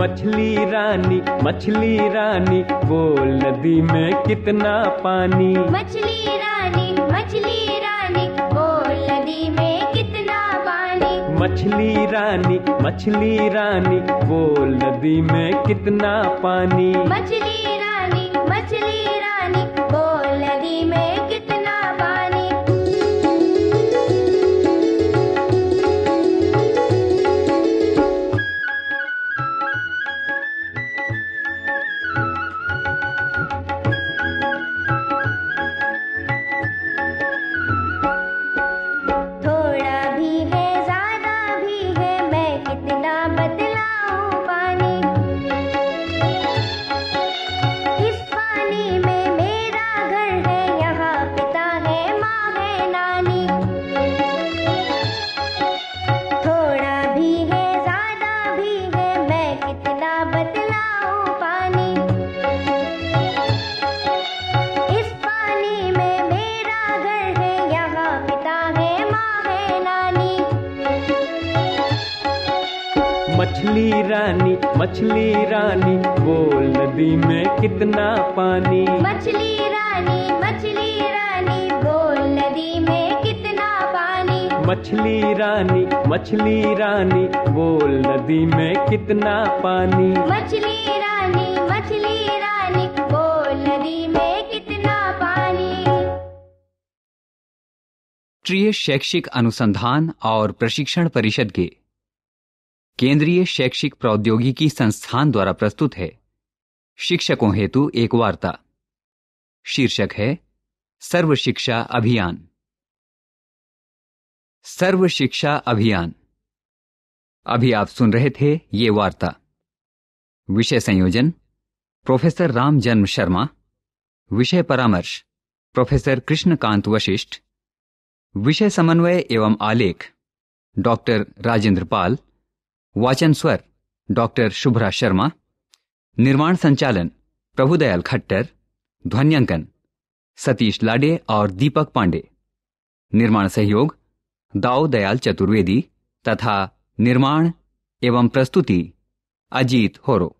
मछली रानी मछली रानी वो नदी में कितना पानी। मछली रानी मछली रानी बोल नदी में कितना पानी। मछली रानी मछली रानी वो नदी में कितना पानी। मछली रानी मछली रानी मछली रानी मछली रानी बोल नदी में कितना पानी। मछली रानी मछली रानी बोल नदी में कितना पानी। मछली रानी मछली रानी बोल नदी में कितना पानी। मछली रानी मछली रानी बोल नदी में कितना पानी। राष्ट्रीय शैक्षिक अनुसंधान और प्रशिक्षण परिषद के केंद्रीय शैक्षिक प्रौद्योगिकी संस्थान द्वारा प्रस्तुत है। शिक्षकों हेतु एक वार्ता। शीर्षक है सर्व शिक्षा अभियान। सर्व शिक्षा अभियान। अभी आप सुन रहे थे ये वार्ता। विषय संयोजन, प्रोफेसर राम जन्म शर्मा। विषय परामर्श, प्रोफेसर कृष्णकांत वशिष्ठ। विषय समन्वय एवं आलेख, डॉक्टर राजेंद्र पाल। वाचन स्वर, डॉक्टर शुभ्रा शर्मा, निर्माण संचालन, प्रभुदयाल खट्टर, ध्वन्यांकन, सतीश लाडे और दीपक पांडे। निर्माण सहयोग, दाऊ दयाल चतुर्वेदी तथा निर्माण एवं प्रस्तुति, अजीत होरो।